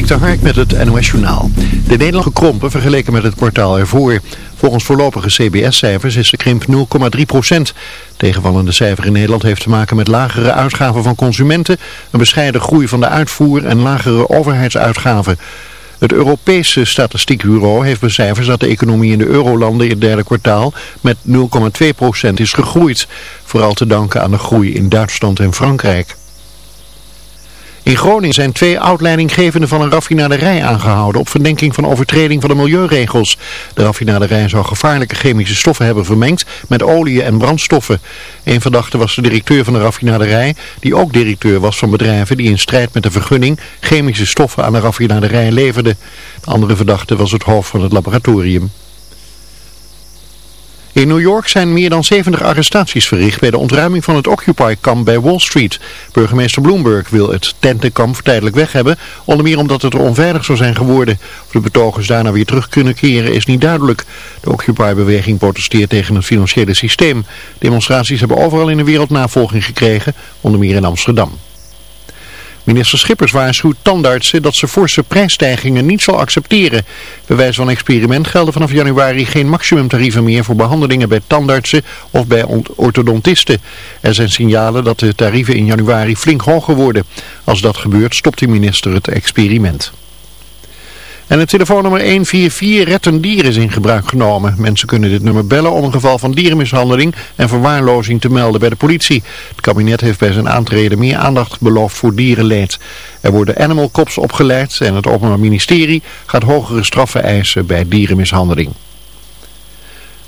Dik de Hark met het NOS Journaal. De Nederland gekrompen vergeleken met het kwartaal ervoor. Volgens voorlopige CBS-cijfers is de krimp 0,3 procent. Tegenvallende cijfer in Nederland heeft te maken met lagere uitgaven van consumenten, een bescheiden groei van de uitvoer en lagere overheidsuitgaven. Het Europese Statistiekbureau heeft becijferd dat de economie in de eurolanden in het derde kwartaal met 0,2 procent is gegroeid. Vooral te danken aan de groei in Duitsland en Frankrijk. In Groningen zijn twee oud-leidinggevenden van een raffinaderij aangehouden op verdenking van overtreding van de milieuregels. De raffinaderij zou gevaarlijke chemische stoffen hebben vermengd met olie en brandstoffen. Een verdachte was de directeur van de raffinaderij, die ook directeur was van bedrijven die in strijd met de vergunning chemische stoffen aan de raffinaderij leverden. De andere verdachte was het hoofd van het laboratorium. In New York zijn meer dan 70 arrestaties verricht bij de ontruiming van het Occupy-kamp bij Wall Street. Burgemeester Bloomberg wil het tentenkamp tijdelijk weg hebben, onder meer omdat het er onveilig zou zijn geworden. Of de betogers daarna weer terug kunnen keren is niet duidelijk. De Occupy-beweging protesteert tegen het financiële systeem. Demonstraties hebben overal in de wereld navolging gekregen, onder meer in Amsterdam. Minister Schippers waarschuwt tandartsen dat ze forse prijsstijgingen niet zal accepteren. Bij wijze van experiment gelden vanaf januari geen maximumtarieven meer voor behandelingen bij tandartsen of bij orthodontisten. Er zijn signalen dat de tarieven in januari flink hoger worden. Als dat gebeurt stopt de minister het experiment. En het telefoonnummer 144 Red een Dier is in gebruik genomen. Mensen kunnen dit nummer bellen om een geval van dierenmishandeling en verwaarlozing te melden bij de politie. Het kabinet heeft bij zijn aantreden meer aandacht beloofd voor dierenleed. Er worden animal cops opgeleid en het Openbaar Ministerie gaat hogere straffen eisen bij dierenmishandeling.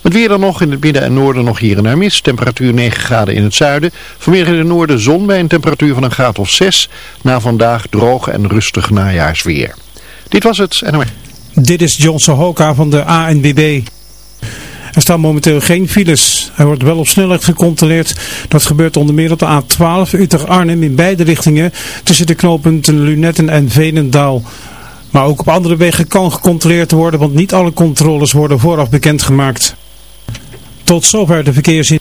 Het weer dan nog in het midden en noorden nog hier en daar mis. Temperatuur 9 graden in het zuiden. Vanmiddag in het noorden zon bij een temperatuur van een graad of 6. Na vandaag droog en rustig najaarsweer. Dit was het NOS. Dit is John Sohoka van de ANBB. Er staan momenteel geen files. Er wordt wel op snelheid gecontroleerd. Dat gebeurt onder meer op de A12 Utrecht-Arnhem in beide richtingen tussen de knooppunten Lunetten en Venendaal. Maar ook op andere wegen kan gecontroleerd worden, want niet alle controles worden vooraf bekendgemaakt. Tot zover de verkeersin.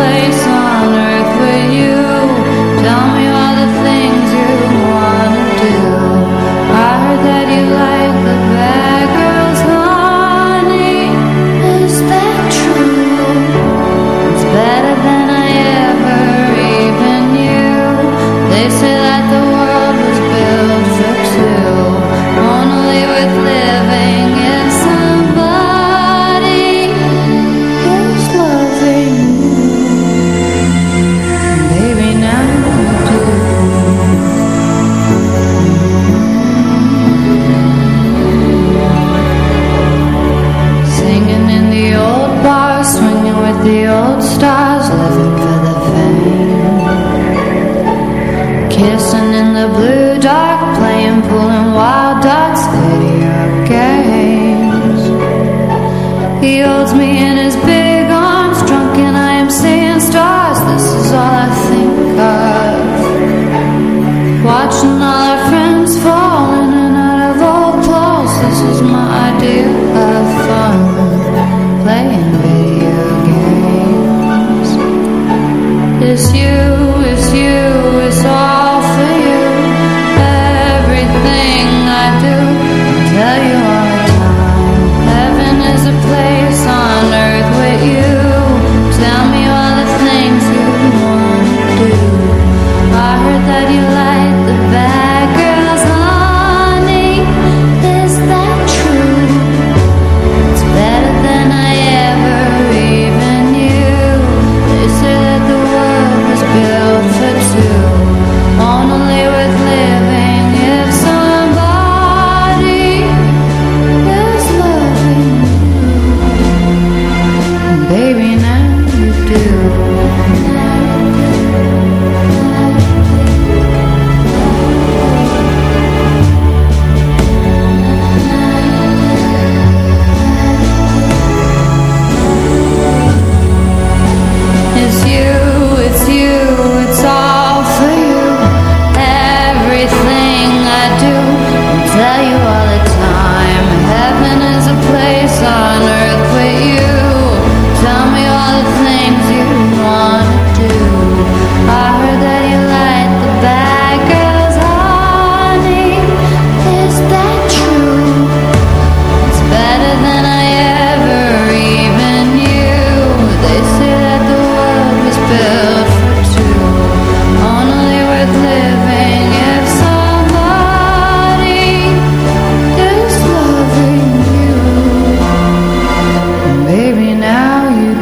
place on earth with you. Tell me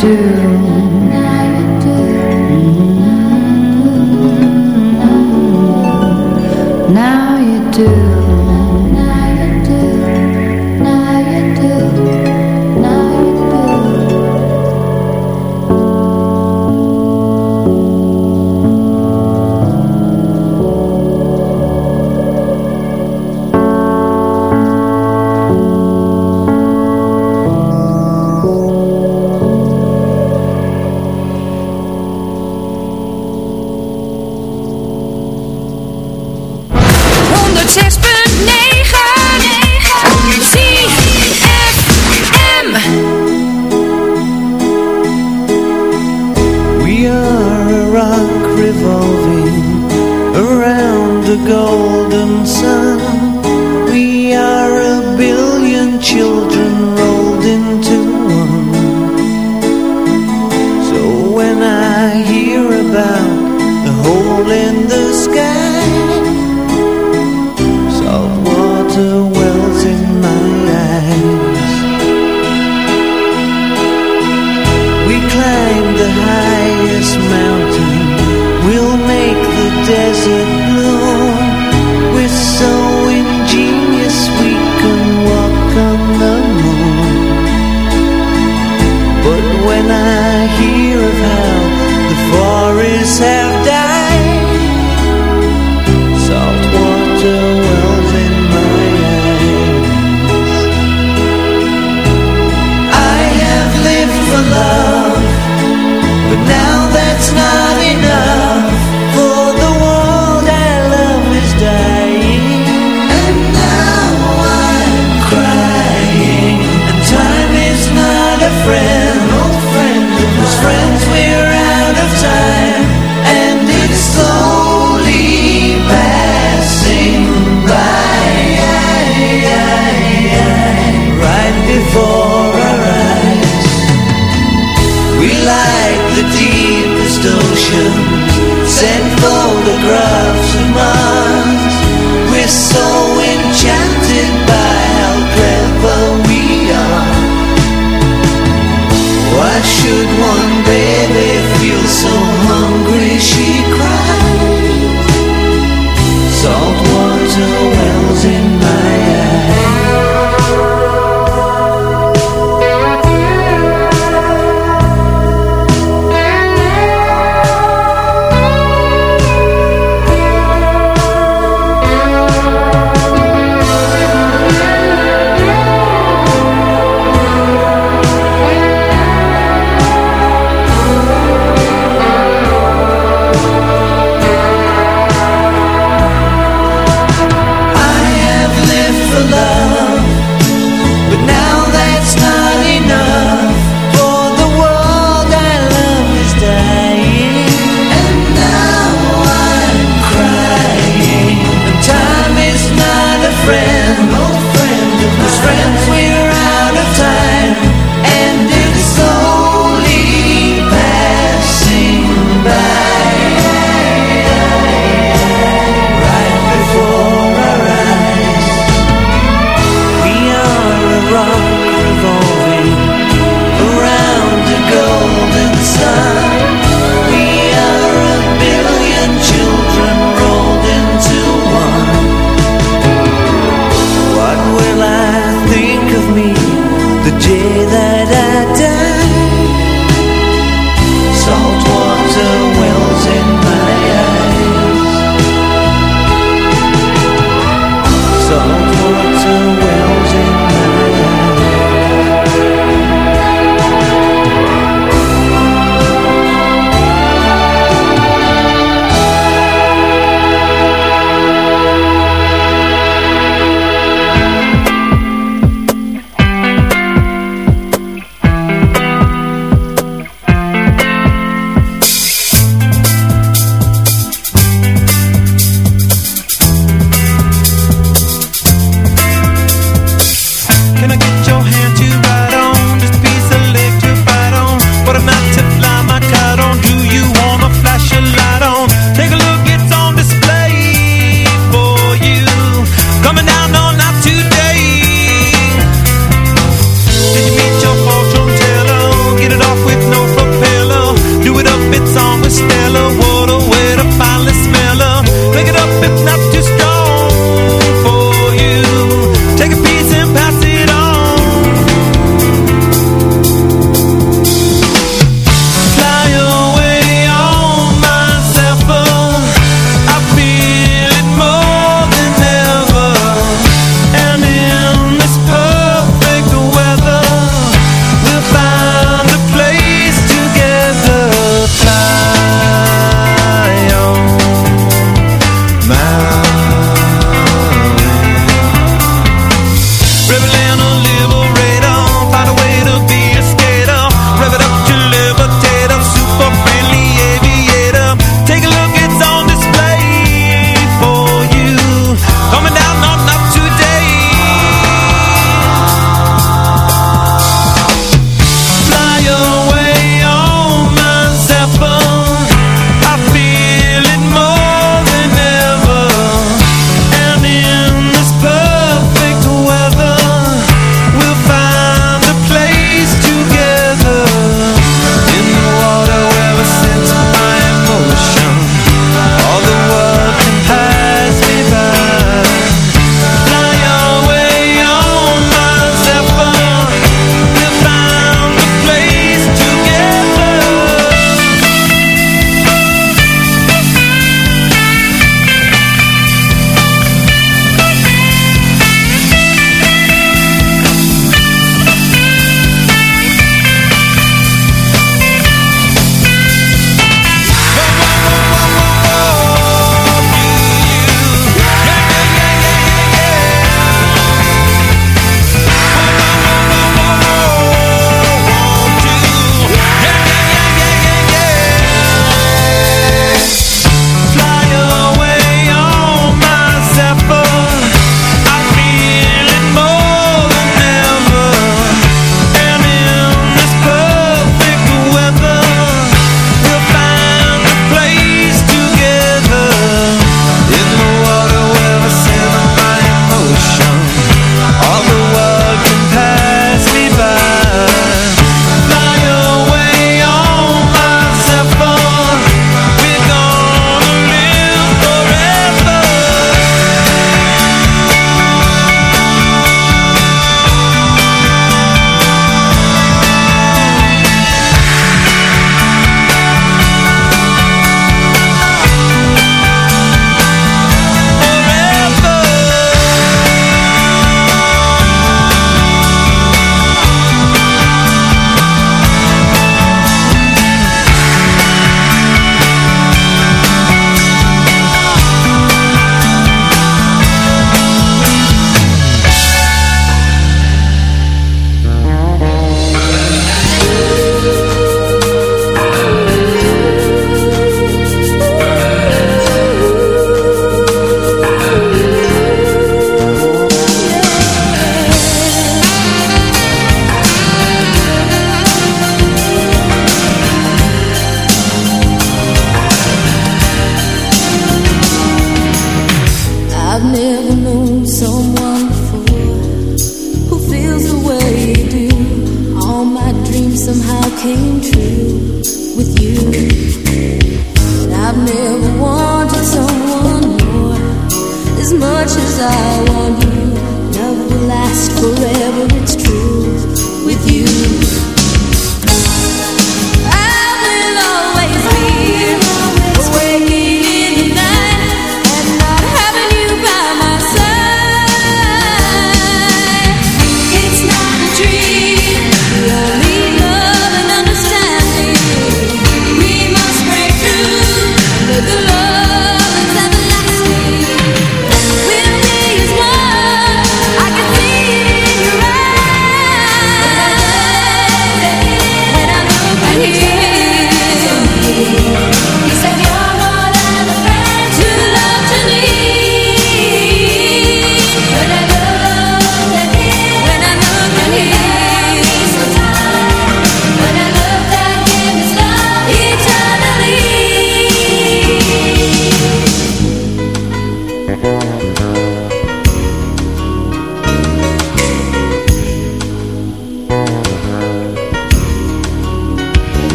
do.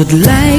het lijkt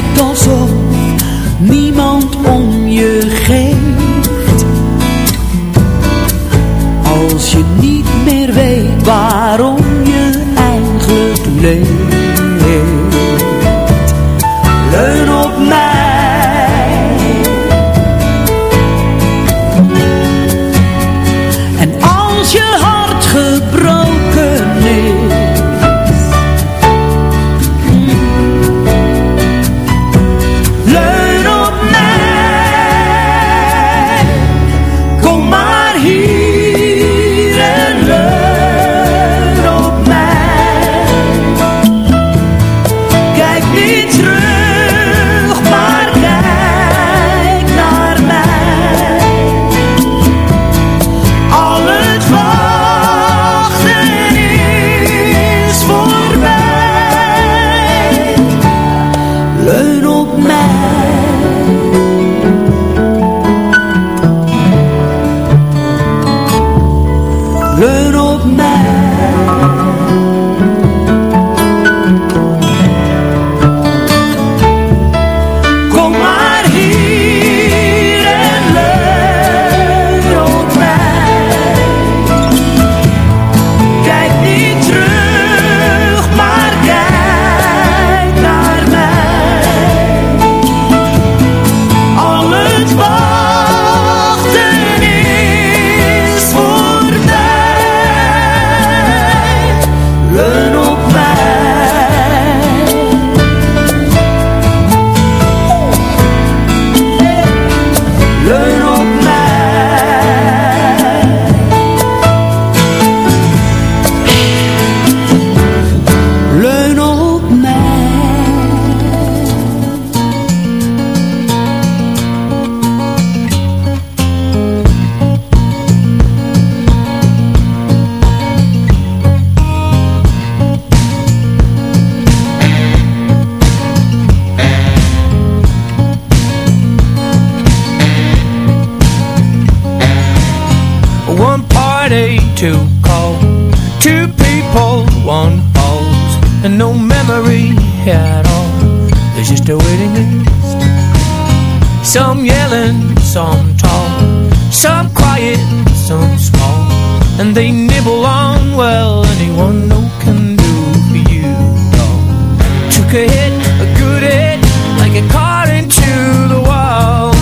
it, a good it, like a car into the wall.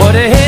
What a hit.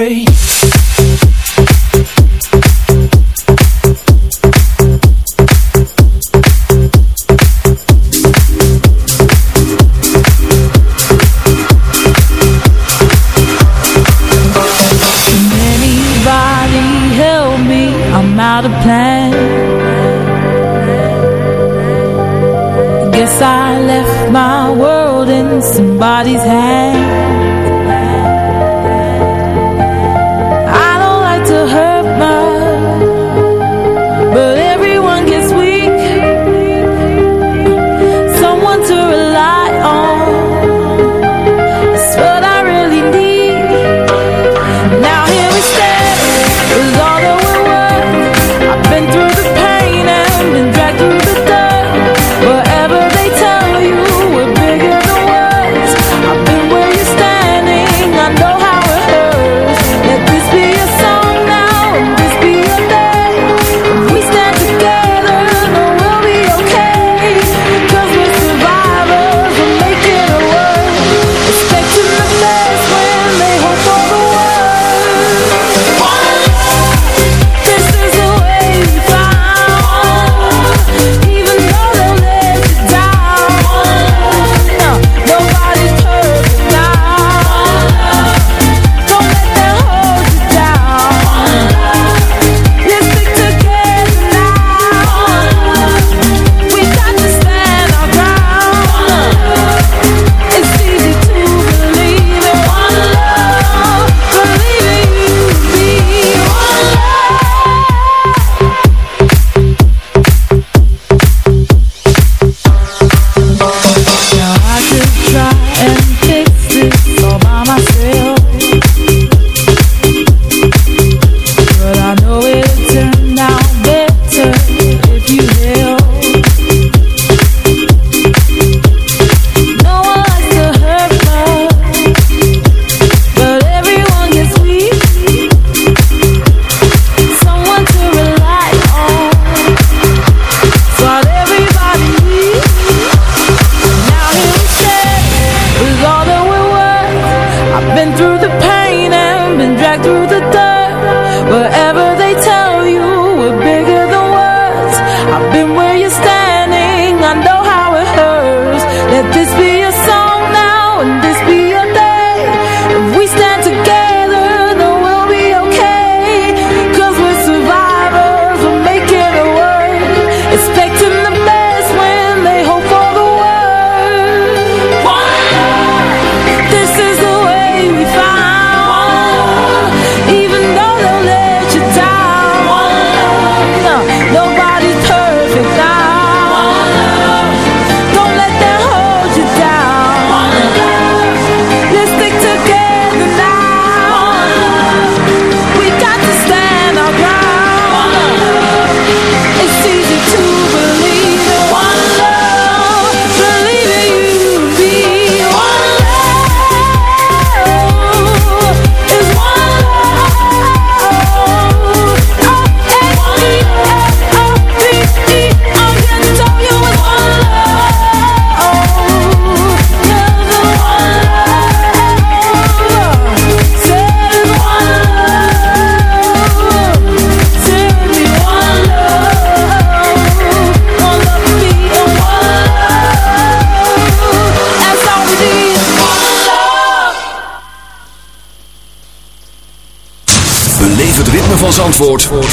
free.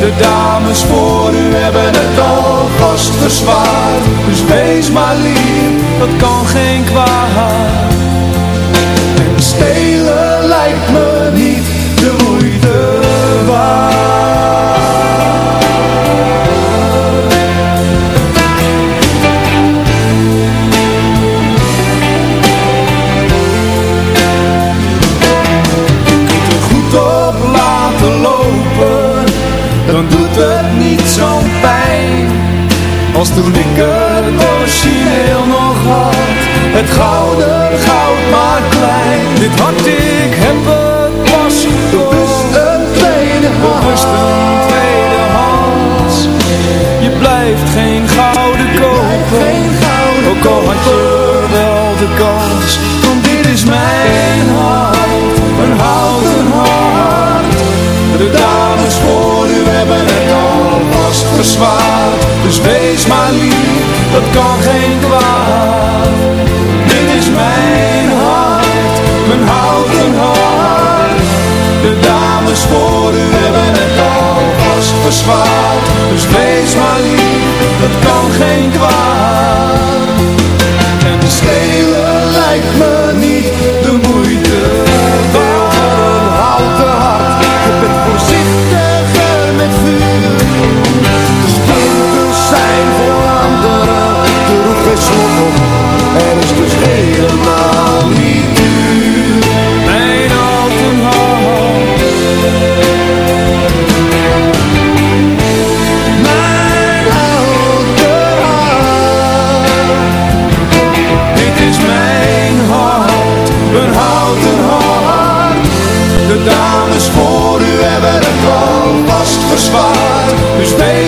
De dames voor u hebben het alvast verzwaard. Dus wees maar lief, dat kan geen kwaad. Geen kwaad